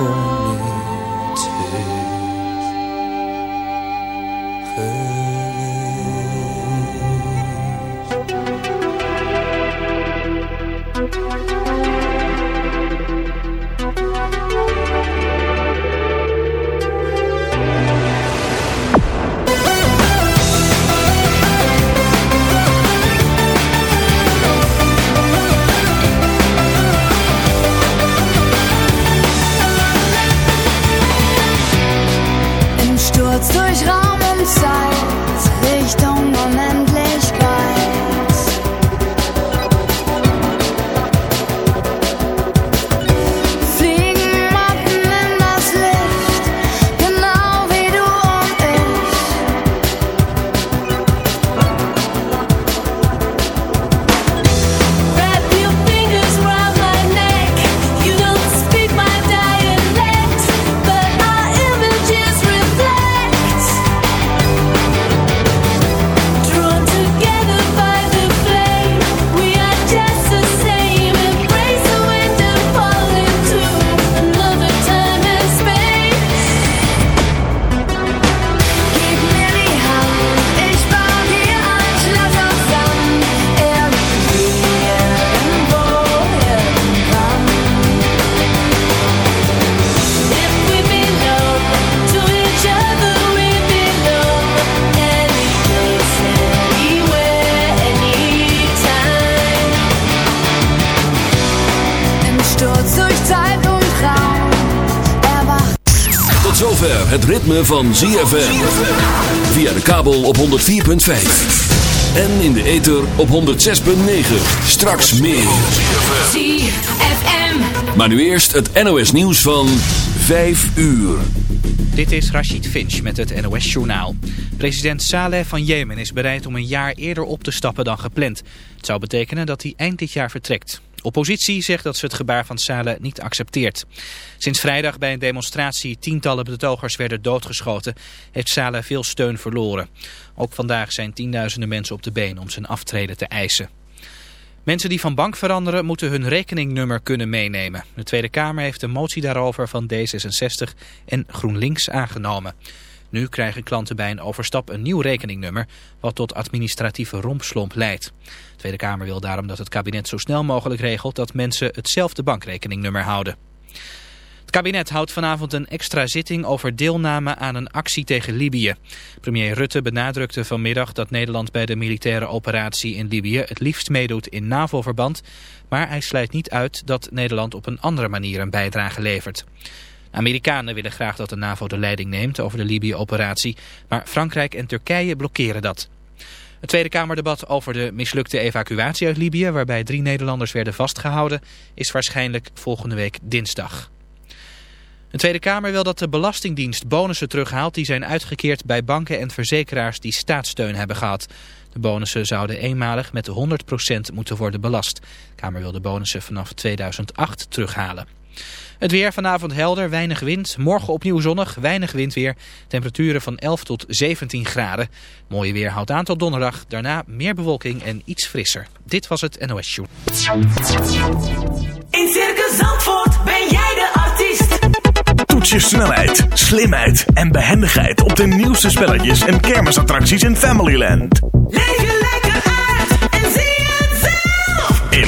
for van ZFM. Via de kabel op 104.5. En in de ether op 106.9. Straks meer. ZFM. Maar nu eerst het NOS nieuws van 5 uur. Dit is Rashid Finch met het NOS Journaal. President Saleh van Jemen is bereid om een jaar eerder op te stappen dan gepland. Het zou betekenen dat hij eind dit jaar vertrekt. Oppositie zegt dat ze het gebaar van Saleh niet accepteert. Sinds vrijdag bij een demonstratie tientallen betogers werden doodgeschoten, heeft Saleh veel steun verloren. Ook vandaag zijn tienduizenden mensen op de been om zijn aftreden te eisen. Mensen die van bank veranderen moeten hun rekeningnummer kunnen meenemen. De Tweede Kamer heeft een motie daarover van D66 en GroenLinks aangenomen. Nu krijgen klanten bij een overstap een nieuw rekeningnummer, wat tot administratieve rompslomp leidt. De Tweede Kamer wil daarom dat het kabinet zo snel mogelijk regelt dat mensen hetzelfde bankrekeningnummer houden. Het kabinet houdt vanavond een extra zitting over deelname aan een actie tegen Libië. Premier Rutte benadrukte vanmiddag dat Nederland bij de militaire operatie in Libië het liefst meedoet in NAVO-verband, maar hij sluit niet uit dat Nederland op een andere manier een bijdrage levert. Amerikanen willen graag dat de NAVO de leiding neemt over de Libië-operatie, maar Frankrijk en Turkije blokkeren dat. Het Tweede Kamerdebat over de mislukte evacuatie uit Libië, waarbij drie Nederlanders werden vastgehouden, is waarschijnlijk volgende week dinsdag. De Tweede Kamer wil dat de Belastingdienst bonussen terughaalt die zijn uitgekeerd bij banken en verzekeraars die staatssteun hebben gehad. De bonussen zouden eenmalig met 100% moeten worden belast. De Kamer wil de bonussen vanaf 2008 terughalen. Het weer vanavond helder, weinig wind. Morgen opnieuw zonnig, weinig wind weer. Temperaturen van 11 tot 17 graden. Mooie weer houdt aan tot donderdag. Daarna meer bewolking en iets frisser. Dit was het NOS Show. In Circus Zandvoort ben jij de artiest. Toets je snelheid, slimheid en behendigheid op de nieuwste spelletjes en kermisattracties in Familyland. Leef lekker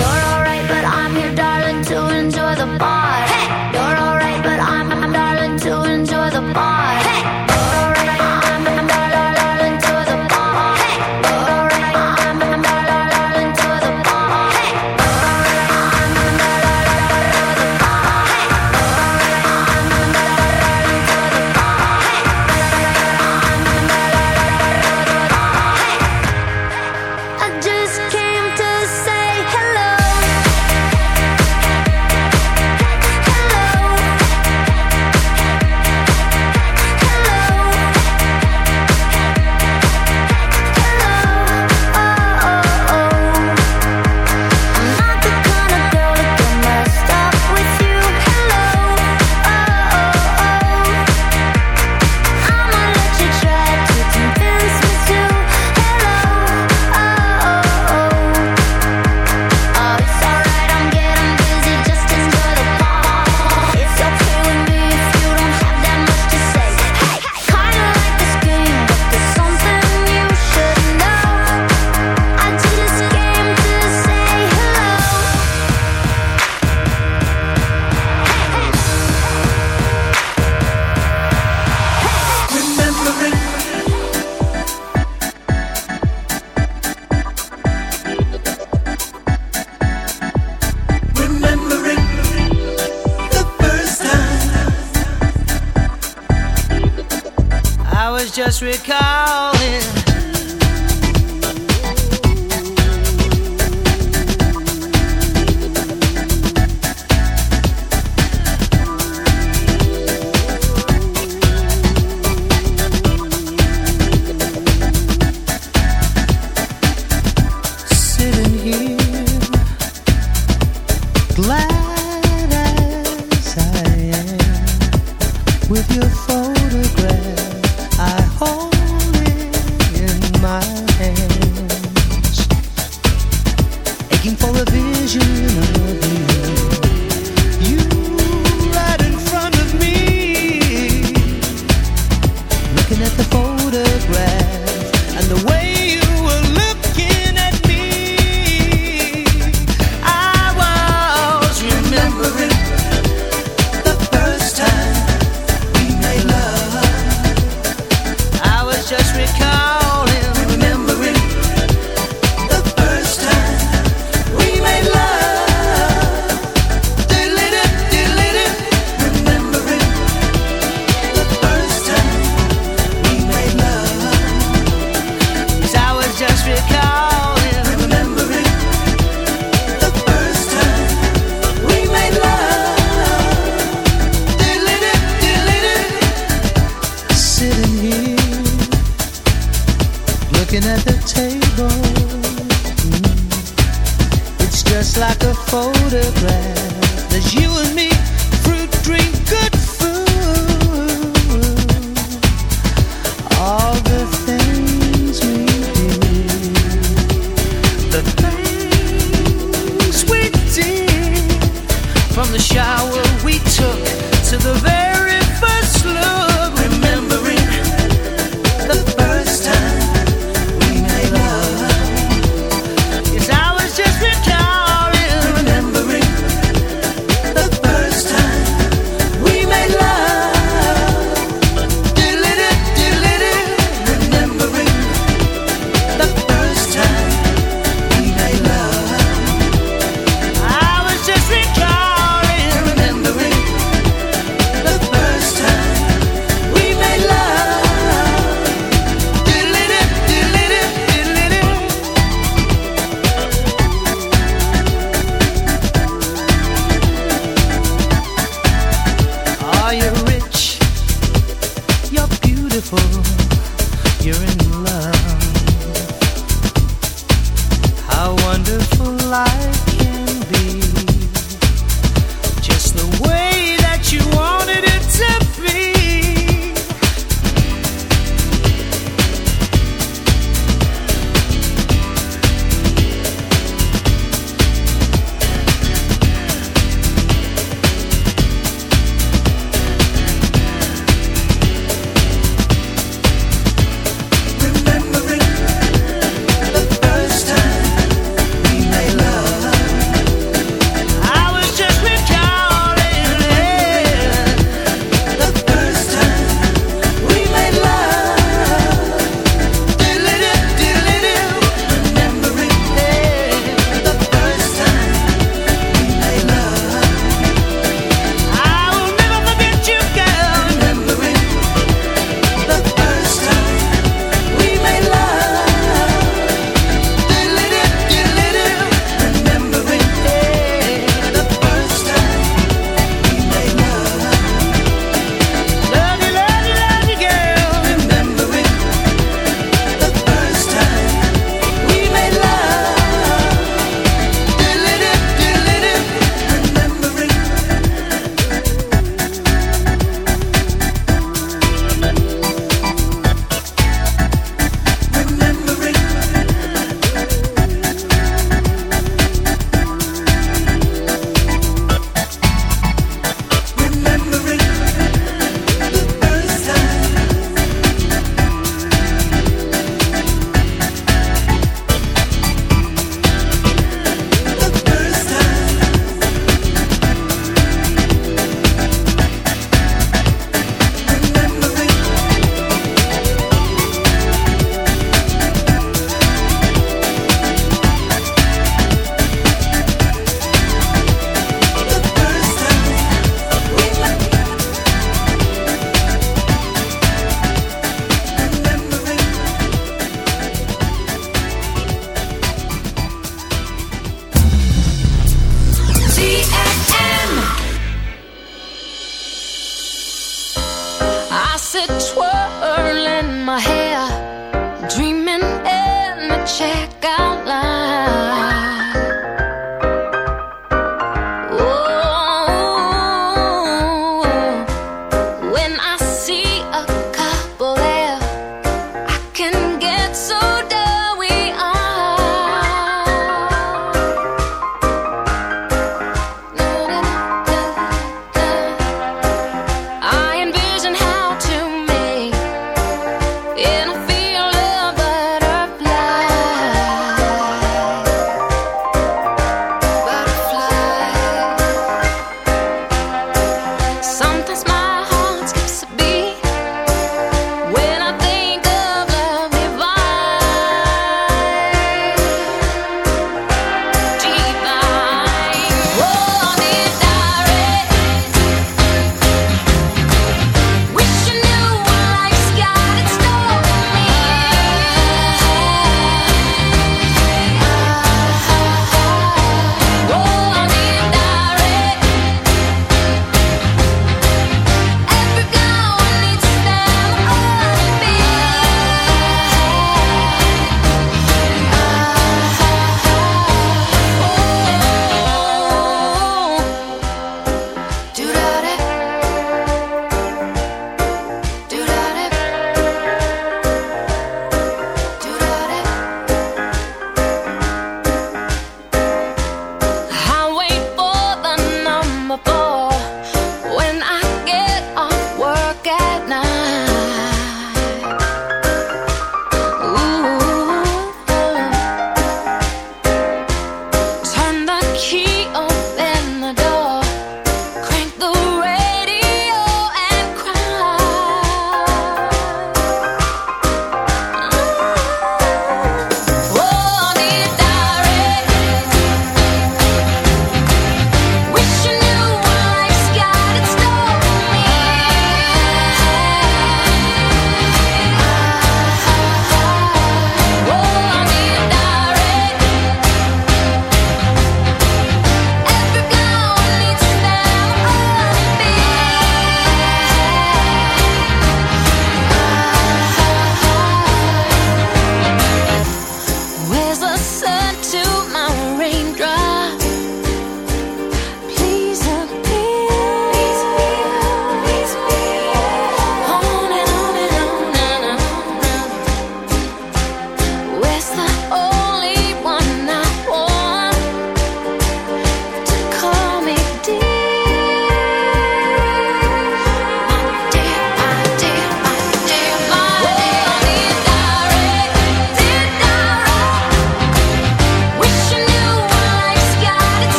you're alright, but I'm here, darling, to enjoy the ball.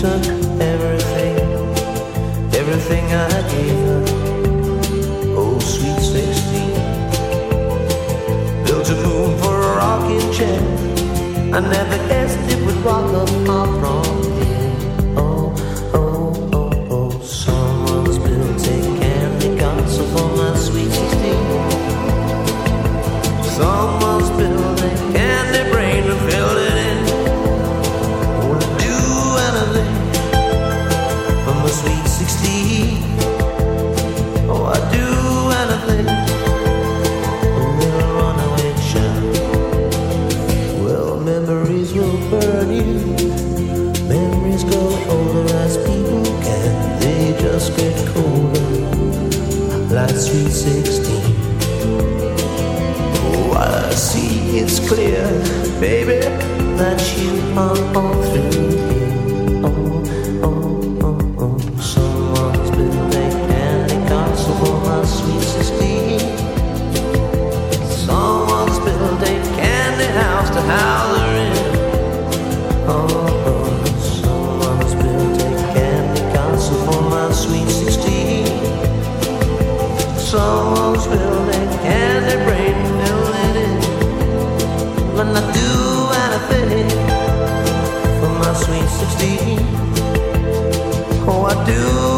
took everything, everything I gave her. Oh, sweet 16. Built a moon for a rocking chair. I never guessed it would rock up my front. 316. sixteen. Oh, I see it's clear, baby, that you are all through. do.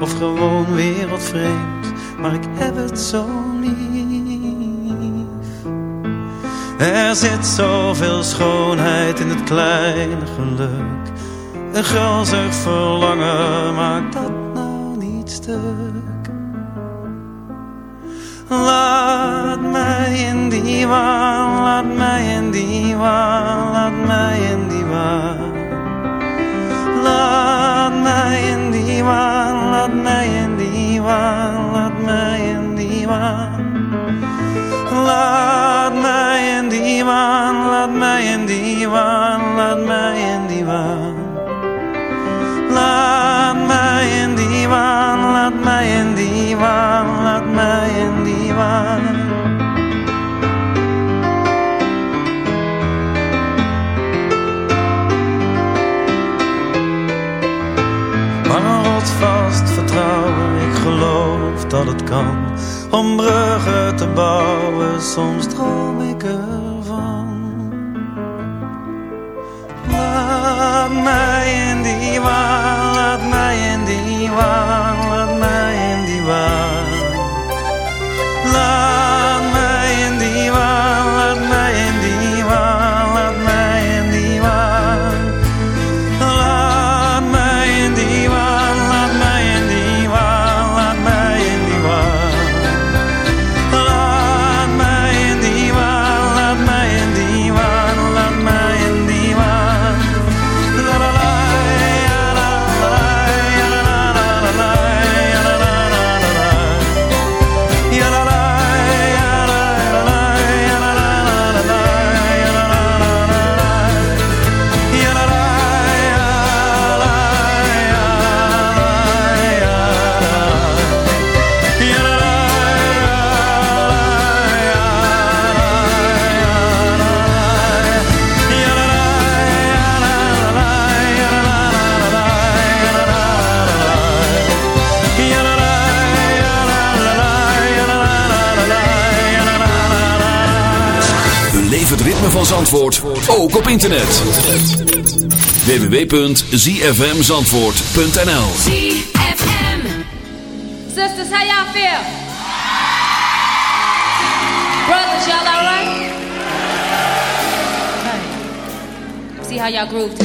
of gewoon wereldvreemd, maar ik heb het zo lief. Er zit zoveel schoonheid in het kleine geluk. Een gulzig verlangen maakt dat nou niet stuk. Laat mij in die waan, laat mij in die waan, waan, laat mij in die waan. Maar rotsvast vertrouwen, ik geloof dat het kan. Om bruggen te bouwen, soms droom ik ervan. Laat mij in die waan, laat mij in die waan, Zandvoort ook op internet. www.zfmzandvoort.nl ZFM. Sisters, how y'all feel? Brothers, y'all alright? Okay. See how y'all groove to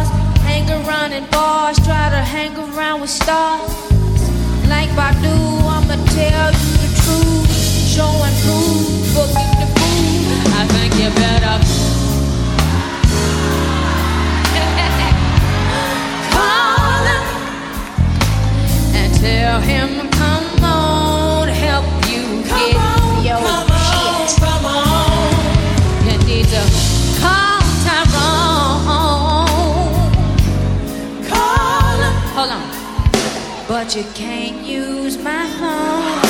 around in bars, try to hang around with stars. Like I do, I'ma tell you the truth. Showing proof, prove, the fool. I think you better. Call him and tell him come. hold on. But you can't use my home.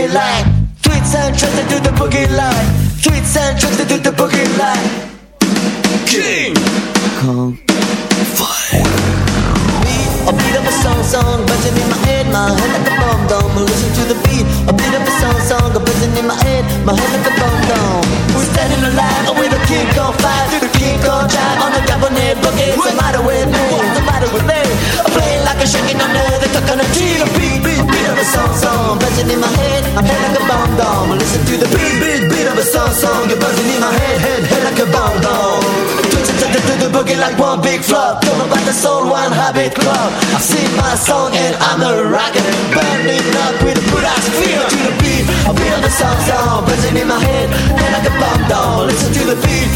Boogie line. Tweets and trusted to the boogie line. Club. I sing my song and I'm a rocker. Burning up with a good ass feel to the beat. I feel the sound sound buzzing in my head, head like a bomb down. Listen to the beat,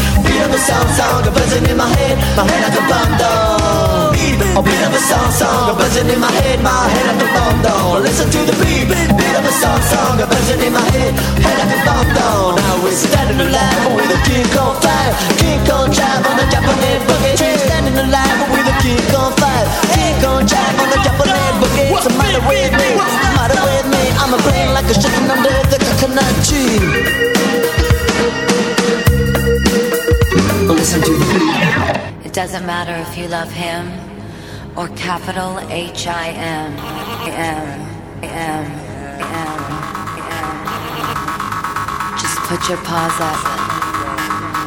of the sound sound buzzing in my head, my head like a bomb down. A beat of a sound sound buzzing in my head, my head like a bomb down. Listen to the beat, beat of a sound sound buzzing in my head, head like a bomb down. Now we're standing alive with a king on fire, king on drive on the Japanese boogie. Standing alive a king on the boogie. What's the matter with me? What's the matter with me? I'm a brain like a chicken under the coconut tree. Listen to the. It doesn't matter if you love him or capital H I M. M. M. M. M. Just put your paws up.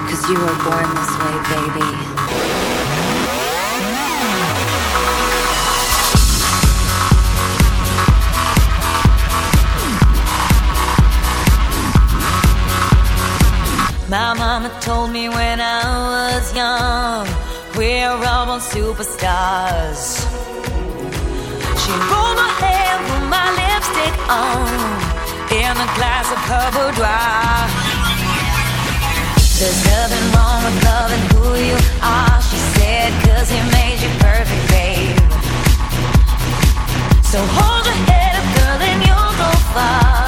Cause you were born this way, baby. My mama told me when I was young, we're all born superstars. She rolled my hair, put my lipstick on, in a glass of her boudoir. There's nothing wrong with loving who you are, she said, cause he made you perfect, babe. So hold your head up, girl, and you'll go far.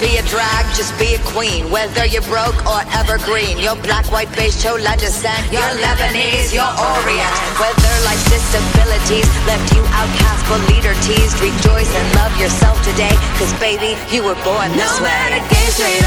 be a drag, just be a queen. Whether you're broke or evergreen, you're black, white, beige, chola descent. You're Lebanese, you're Orient. Whether life's disabilities left you outcast but leader teased, rejoice and love yourself today. Cause baby, you were born this No way. matter gay, straight